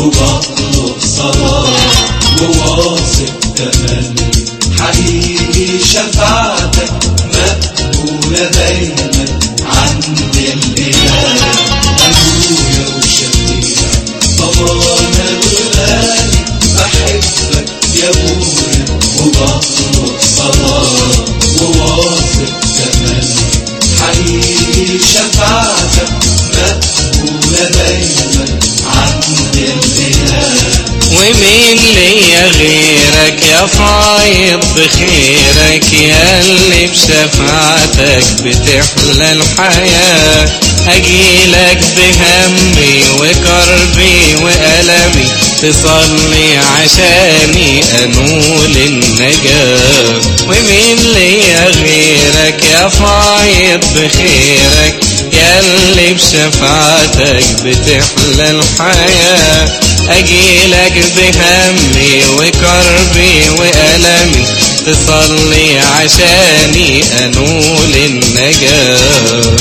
وبطلب صلاة وواثق تملي حبيبي شفاعتك مقبولة دايما عند الإله أبويا وشفيع بابانا وغالي بحبك يا أبويا وبطلب فايض بخيرك يا اللي بشفاعتك بتحلى الحياة. أجيلك بهمي وكربي وألمي تصلي عشاني أنول النجاة. ومين ليا غيرك يا فايض بخيرك؟ يا اللي بشفاعتك بتحلى الحياة. أجيلك بهمي وكربي وألمي تصلي عشاني أنول النجاة.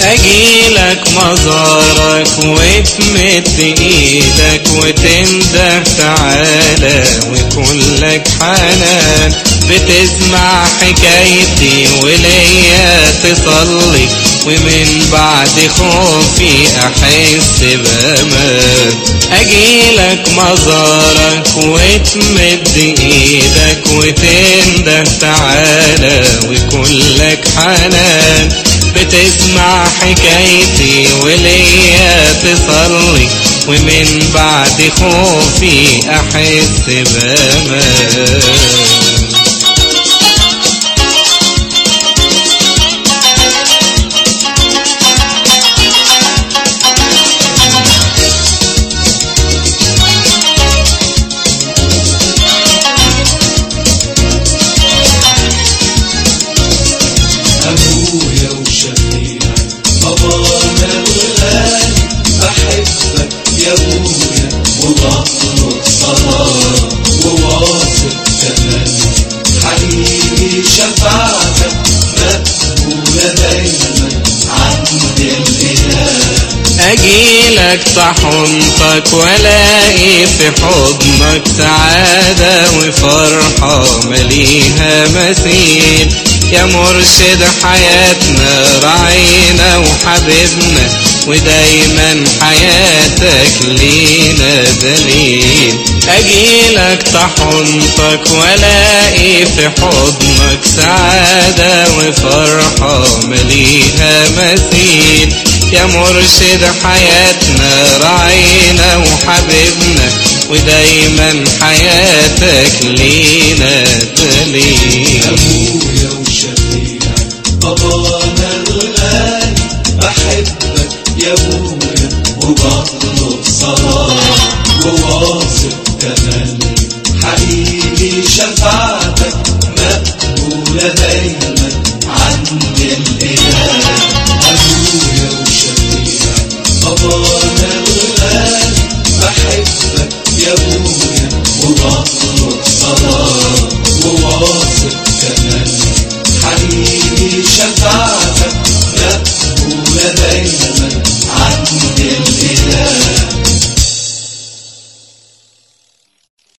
أجيلك مزارك وتمد إيدك وتنده تعالى وكلك حنان. بتسمع حكايتي وليا تصلي ومن بعد خوفي أحس بأمان. أجيلك مزارك وتمد إيدك وتنده تعالى وكلك حنان. بتسمع حكايتي وليا تصلي ومن بعد خوفي أحس بأمان. وبطلب وواثق شفاعتك مقبولة دايما عند الإله أجيلك تحنطك ولاقي في حضنك سعادة وفرحة مليها مثيل. يا مرشد حياتنا راعينا وحبيبنا ودايما حياتك لينا دليل أجيلك تحنطك ولاقي في حضنك سعادة وفرحة مليها مثيل. يا مرشد حياتنا راعينا وحبيبنا ودايما حياتك لينا دليل. أبويا وشفيعي بابانا الغالي بحبك يا أبويا وبطلب today.